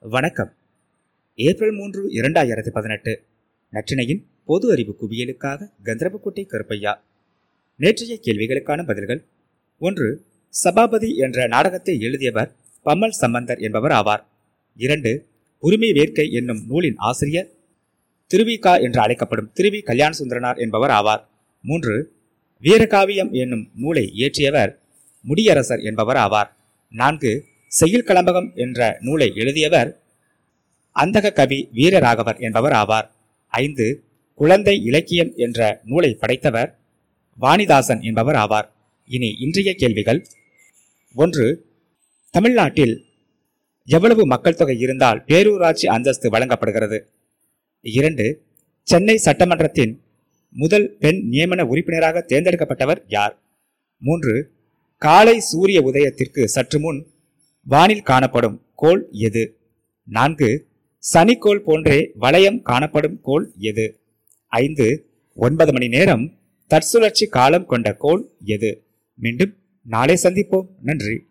வணக்கம். ஏப்ரல் மூன்று இரண்டாயிரத்தி பதினெட்டு. நற்றினையின் பொது அறிவு குவியலுக்காக கந்தரபக்குட்டை கருப்பையா. நேற்றைய கேள்விகளுக்கான பதில்கள். ஒன்று சபாபதி என்ற நாடகத்தை எழுதியவர் பம்மல் சம்பந்தர் என்பவர் ஆவார். இரண்டு உரிமை வேட்கை என்னும் நூலின் ஆசிரியர் திருவிகா என்று அழைக்கப்படும் திருவி கல்யாண சுந்தரனார் என்பவர் ஆவார். மூன்று வீரகாவியம் என்னும் நூலை இயற்றியவர் முடியரசர் என்பவர் ஆவார். நான்கு செய்யுள் கலம்பகம் என்ற நூலை எழுதியவர் அந்தக கவி வீரராகவர் என்பவர் ஆவார். ஐந்து குழந்தை இலக்கியம் என்ற நூலை படைத்தவர் வாணிதாசன் என்பவர் ஆவார். இனி இன்றைய கேள்விகள். ஒன்று தமிழ்நாட்டில் எவ்வளவு மக்கள் தொகை இருந்தால் பேரூராட்சி அந்தஸ்து வழங்கப்படுகிறது? இரண்டு சென்னை சட்டமன்றத்தின் முதல் பெண் நியமன உறுப்பினராக தேர்ந்தெடுக்கப்பட்டவர் யார்? மூன்று காலை சூரிய உதயத்திற்கு சற்று முன் வானில் காணப்படும் கோள் எது? நான்கு சனிக்கோள் போன்றே வளையம் காணப்படும் கோள் எது? ஐந்து ஒன்பது மணி நேரம் தற்சுழற்சி காலம் கொண்ட கோள் எது? மீண்டும் நாளை சந்திப்போம். நன்றி.